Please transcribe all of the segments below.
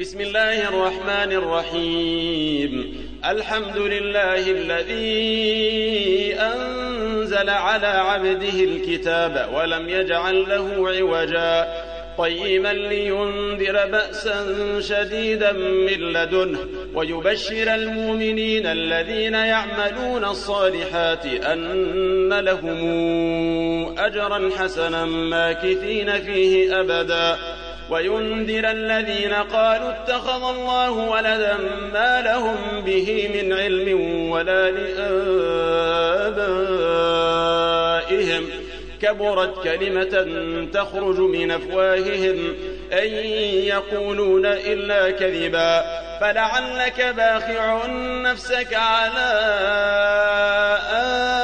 بسم الله الرحمن الرحيم. الحمد لله الذي أنزل على عبده الكتاب ولم يجعل له عوجا. قيما لينذر بأسا شديدا من لدنه ويبشر المؤمنين الذين يعملون الصالحات أن لهم أجرا حسنا ماكثين فيه أبدا. وينذر الذين قالوا اتخذ الله ولدا ما لهم به من علم ولا لآبائهم. كبرت كلمة تخرج من أفواههم. أن يقولون إلا كذبا. فلعلك باخع نفسك على آثارهم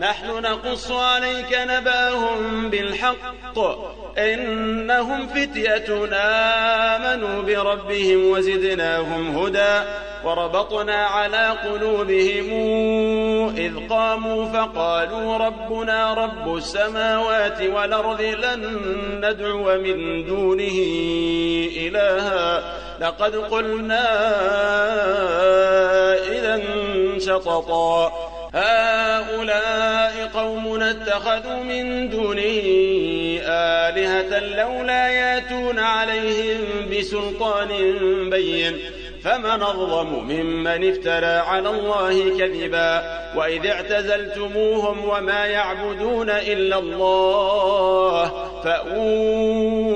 نحن نقص عليك نباهم بالحق. إنهم فتية آمنوا بربهم وزدناهم هدى. وربطنا على قلوبهم إذ قاموا فقالوا ربنا رب السماوات والأرض لن ندعو من دونه إلها. لقد قلنا إذا شططا. هؤلاء قومنا اتخذوا من دونه آلهة لولا ياتون عليهم بسلطان بين. فمن أظلم ممن افترى على الله كذبا. وإذ اعتزلتموهم وما يعبدون إلا الله فأووا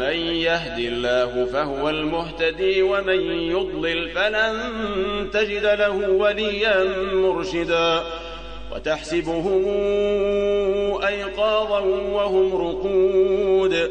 من يهد الله فهو المهتدي ومن يضلل فلن تجد له وليا مرشدا وتحسبهم أيقاظا وهم رقود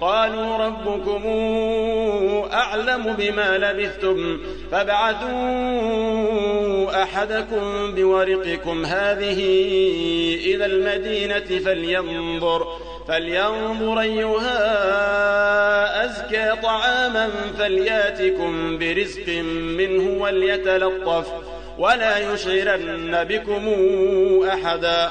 قالوا ربكم أعلم بما لبثتم فابعثوا أحدكم بورقكم هذه إلى المدينة فلينظر فلينظر أيها أزكى طعاما فلياتكم برزق منه وليتلطف ولا يشعرن بكم أحدا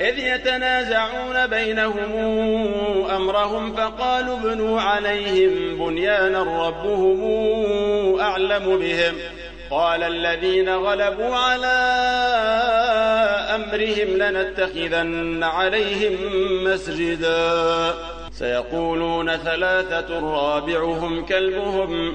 إذ يتنازعون بينهم أمرهم فقالوا ابنوا عليهم بنيانا ربهم أعلم بهم. قال الذين غلبوا على أمرهم لنتخذن عليهم مسجدا. سيقولون ثلاثة رابعهم كلبهم.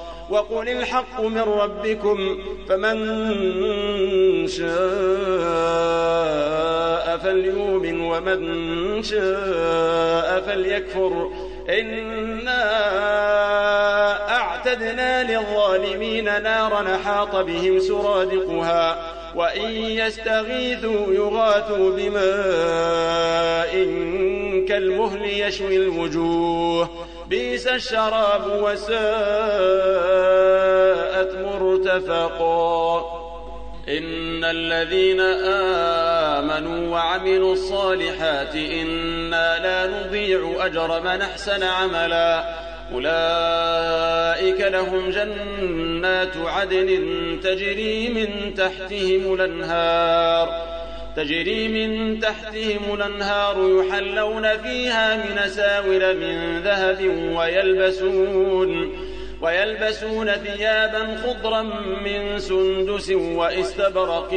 وقل الحق من ربكم فمن شاء فليؤمن ومن شاء فليكفر. إنا أعتدنا للظالمين نارا حاط بهم سرادقها وإن يستغيثوا يغاثوا بماء كالمهل يشوي الوجوه. بئس الشراب وساءت مرتفقا. إن الذين آمنوا وعملوا الصالحات إنا لا نضيع أجر من أحسن عملا. أولئك لهم جنات عدن تجري من تحتهم الأنهار. تجري من تحتهم الأنهار يحلون فيها من ساور من ذهب ويلبسون ويلبسون ثيابا خضرا من سندس وإستبرق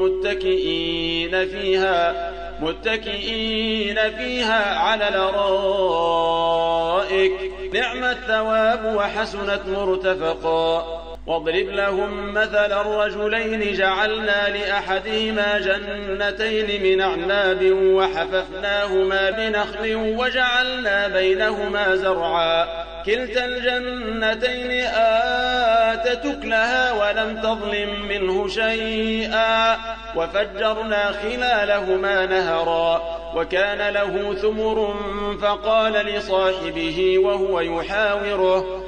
متكئين فيها متكئين فيها على الأرائك. نعم الثواب وحسنت مرتفقا. واضرب لهم مثل الرجلين جعلنا لأحدهما جنتين من أعناب وحففناهما بنخل وجعلنا بينهما زرعا. كلتا الجنتين آتت أكلها ولم تظلم منه شيئا. وفجرنا خلالهما نهرا. وكان له ثمر فقال لصاحبه وهو يحاوره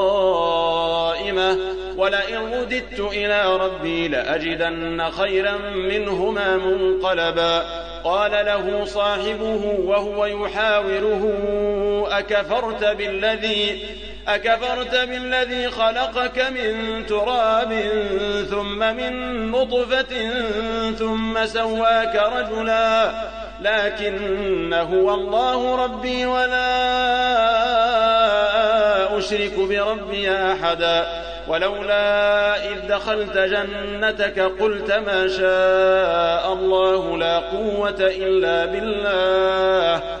ولئن رددت إلى ربي لأجدن خيرا منهما منقلبا. قال له صاحبه وهو يحاوره أكفرت بالذي أكفرت بالذي خلقك من تراب ثم من نطفة ثم سواك رجلا. لكن هو الله ربي ولا أشرك بربي أحدا. ولولا إذ دخلت جنتك قلت ما شاء الله لا قوة إلا بالله.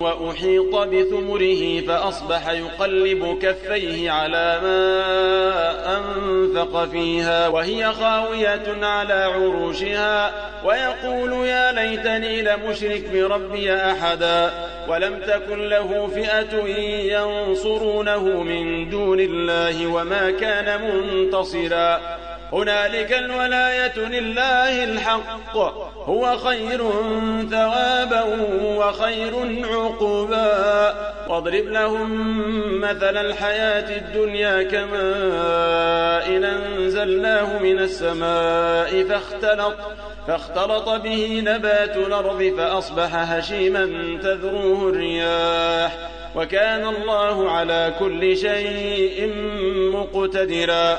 وأحيط بثمره فأصبح يقلب كفيه على ما أنفق فيها وهي خاوية على عروشها ويقول يا ليتني لمشرك بربي أحدا ولم تكن له فئة ينصرونه من دون الله وما كان منتصرا هنالك الولاية لله الحق. هو خير ثوابا وخير عقبا. واضرب لهم مثل الحياة الدنيا كماء أنزلناه من السماء فاختلط فاختلط به نبات الأرض فأصبح هشيما تذروه الرياح. وكان الله على كل شيء مقتدرا.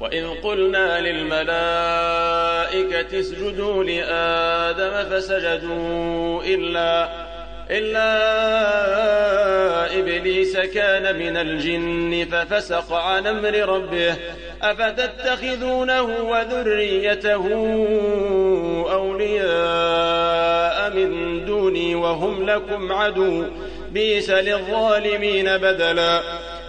وإذ قلنا للملائكة اسجدوا لآدم فسجدوا إلا إلا إبليس كان من الجن ففسق عن أمر ربه أفتتخذونه وذريته أولياء من دوني وهم لكم عدو بيس للظالمين بدلا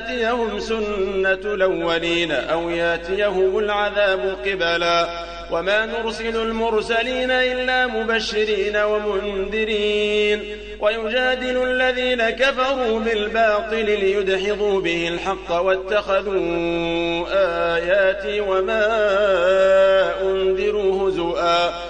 تاتيهم سنة الأولين أو ياتيهم العذاب قبلا وما نرسل المرسلين إلا مبشرين ومنذرين ويجادل الذين كفروا بالباطل ليدحضوا به الحق واتخذوا آياتي وما أنذروا هزؤا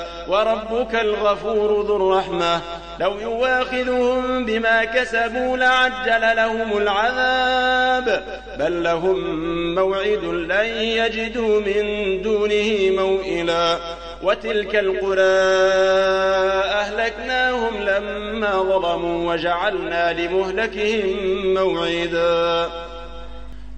وربك الغفور ذو الرحمة. لو يواخذهم بما كسبوا لعجل لهم العذاب. بل لهم موعد لن يجدوا من دونه موئلا. وتلك القرى أهلكناهم لما ظلموا وجعلنا لمهلكهم موعدا.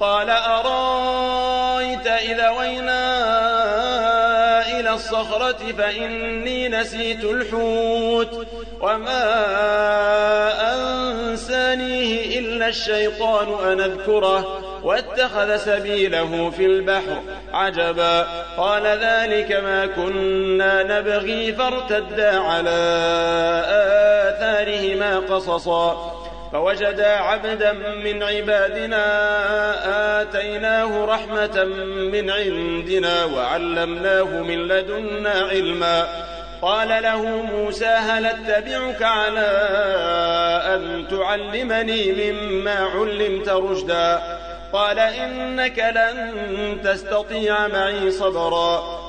قال أرأيت إذا وينا إلى الصخرة فإني نسيت الحوت وما أنسانيه إلا الشيطان أن أذكره واتخذ سبيله في البحر عجبا قال ذلك ما كنا نبغي فارتدا على آثارهما قصصا فوجدا عبدا من عبادنا آتيناه رحمة من عندنا وعلمناه من لدنا علما. قال له موسى هل أتبعك على أن تعلمني مما علمت رشدا؟ قال إنك لن تستطيع معي صبرا.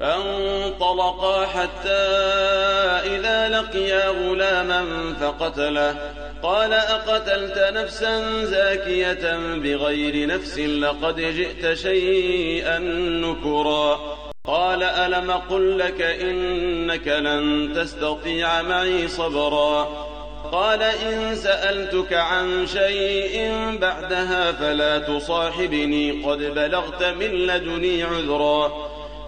فانطلقا حتى إذا لقيا غلاما فقتله. قال أقتلت نفسا زاكية بغير نفس لقد جئت شيئا نكرا. قال ألم قل لك إنك لن تستطيع معي صبرا. قال إن سألتك عن شيء بعدها فلا تصاحبني. قد بلغت من لدني عذرا.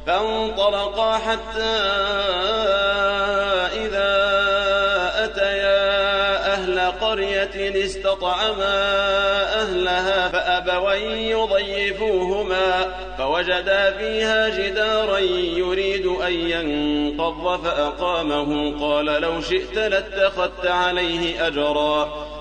فانطلقا حتى إذا قرية استطعما أهلها فأبوا يضيفوهما فوجدا فيها جدارا يريد أن ينقض فأقامه قال لو شئت لاتخذت عليه أجرا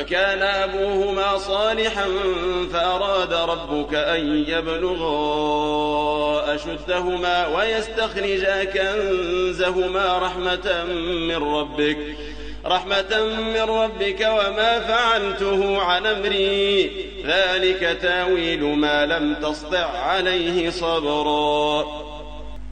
وكان أبوهما صالحا فأراد ربك أن يبلغا أشدهما ويستخرجا كنزهما رحمة من ربك رحمة من ربك وما فعلته عن أمري. ذلك تأويل ما لم تسطع عليه صبرا.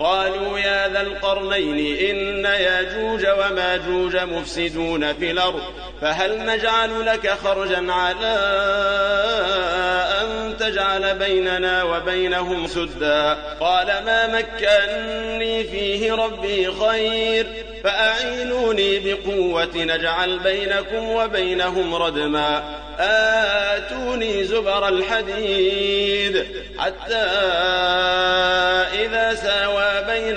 قالوا يا ذا القرنين إن ياجوج وماجوج مفسدون في الأرض فهل نجعل لك خرجا على أن تجعل بيننا وبينهم سدا؟ قال ما مكني فيه ربي خير فأعينوني بقوة نجعل بينكم وبينهم ردما. آتوني زبر الحديد حتى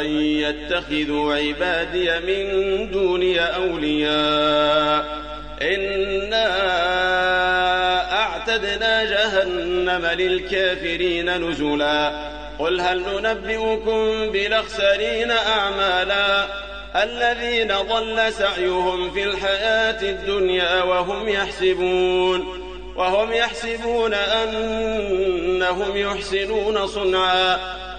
أن يتخذوا عبادي من دوني أولياء. إنا أعتدنا جهنم للكافرين نزلا. قل هل ننبئكم بالأخسرين أعمالا؟ الذين ضل سعيهم في الحياة الدنيا وهم يحسبون وهم يحسبون أنهم يحسنون صنعا.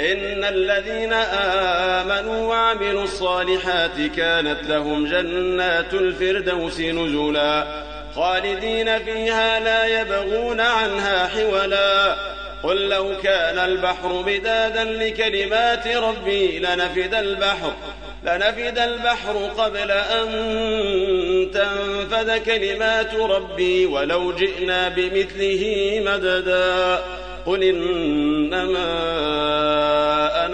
إن الذين آمنوا وعملوا الصالحات كانت لهم جنات الفردوس نزلا خالدين فيها لا يبغون عنها حولا قل لو كان البحر بدادا لكلمات ربي لنفد البحر لنفد البحر قبل أن تنفد كلمات ربي ولو جئنا بمثله مددا قل إنما